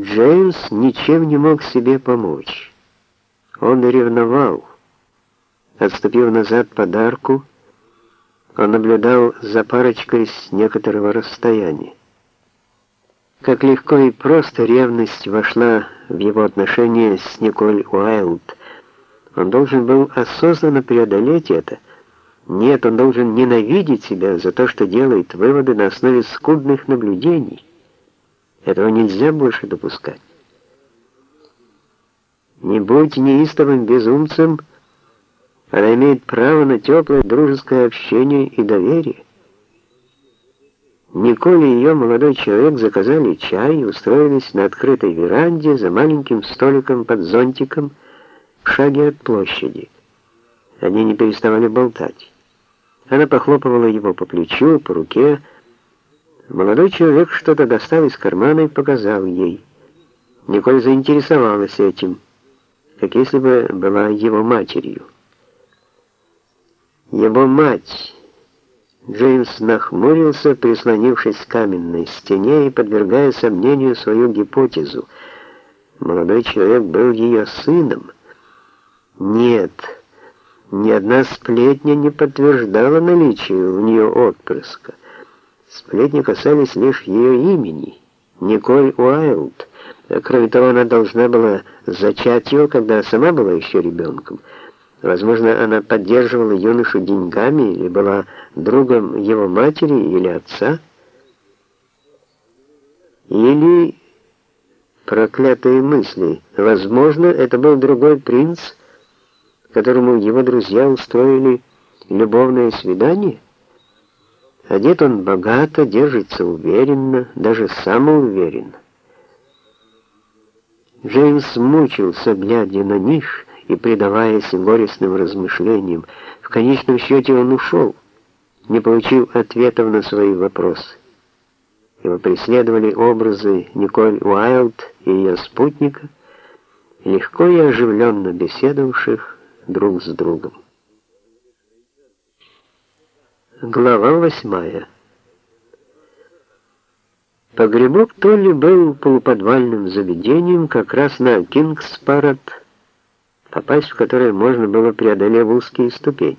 Джеймс ничем не мог себе помочь. Он ревновал. Отступив назад подарку, он наблюдал за парочкой с некоторого расстояния. Как легко и просто ревность вошла в его отношения с Николь Уайлд. Он должен был осознанно преодолеть это. Нет, он должен ненавидеть себя за то, что делает выводы на основе скудных наблюдений. Этого нельзя больше допускать. Не будь неистовым безумцем, она имеет право на теплое дружеское общение и доверие. Николь и ее молодой человек заказали чай и устроились на открытой веранде за маленьким столиком под зонтиком в шаге от площади. Они не переставали болтать. Она похлопывала его по плечу, по руке, Молодой человек что-то достал из кармана и показал ей. Николь заинтересовалась этим, как если бы была его матерью. Его мать. Джеймс нахмурился, прислонившись к каменной стене и подвергая сомнению свою гипотезу. Молодой человек был ее сыном. Нет, ни одна сплетня не подтверждала наличие у нее отпрыска. Сплетни касались лишь ее имени, Николь Уайлд. Кроме того, она должна была зачать его, когда сама была еще ребенком. Возможно, она поддерживала юношу деньгами или была другом его матери или отца. Или проклятые мысли. Возможно, это был другой принц, которому его друзья устроили любовное свидание. Одет он богато, держится уверенно, даже самоуверенно. Джеймс мучился, глядя на них и предаваясь горестным размышлениям. В конечном счете он ушел, не получив ответов на свои вопросы. Его преследовали образы Николь Уайлд и ее спутника, легко и оживленно беседовавших друг с другом. Глава восьмая. Погребок Толли был полуподвальным заведением как раз на Кингспарад, попасть в которое можно было преодолев узкие ступени.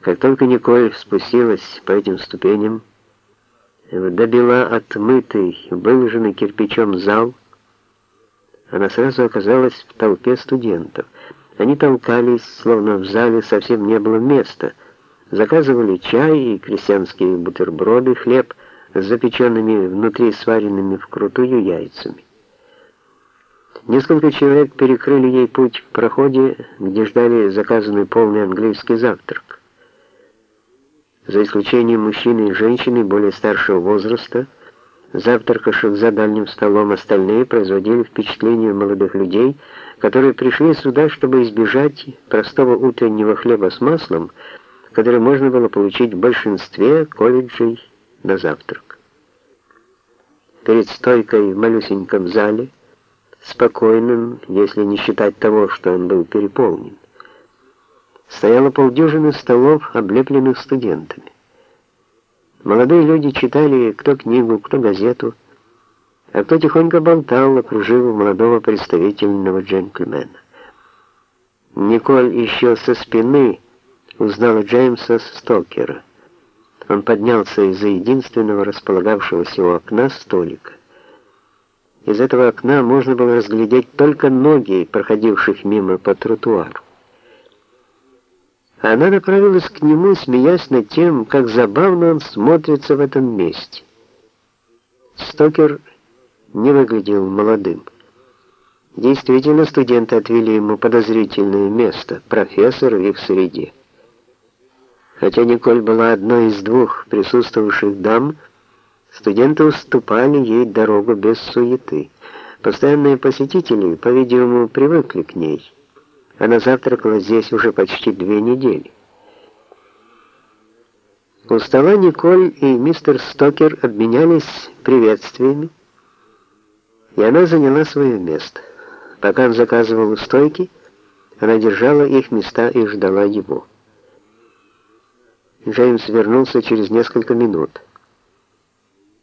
Как только Николь спустилась по этим ступеням, добила отмытый, выложенный кирпичом зал, она сразу оказалась в толпе студентов. Они толкались, словно в зале совсем не было места — Заказывали чай и крестьянские бутерброды, хлеб с запеченными внутри сваренными вкрутую яйцами. Несколько человек перекрыли ей путь в проходе, где ждали заказанный полный английский завтрак. За исключением мужчины и женщины более старшего возраста, завтракавших за дальним столом, остальные производили впечатление молодых людей, которые пришли сюда, чтобы избежать простого утреннего хлеба с маслом, который можно было получить в большинстве колледжей на завтрак. Перед стойкой в малюсеньком зале, спокойным, если не считать того, что он был переполнен, стояло полдюжины столов, облепленных студентами. Молодые люди читали кто книгу, кто газету, а кто тихонько болтал, окружив молодого представительного джентльмена. Николь еще со спины узнала Джеймса Стокера. Он поднялся из-за единственного располагавшегося у окна столика. Из этого окна можно было разглядеть только ноги, проходивших мимо по тротуару. Она направилась к нему, смеясь над тем, как забавно он смотрится в этом месте. Стокер не выглядел молодым. Действительно, студенты отвели ему подозрительное место, профессор в их среде. Хотя Николь была одной из двух присутствовавших дам, студенты уступали ей дорогу без суеты. Постоянные посетители, по-видимому, привыкли к ней. Она завтракала здесь уже почти две недели. У стола Николь и мистер Стокер обменялись приветствиями, и она заняла свое место. Пока он заказывал стойки, она держала их места и ждала его. Джеймс вернулся через несколько минут.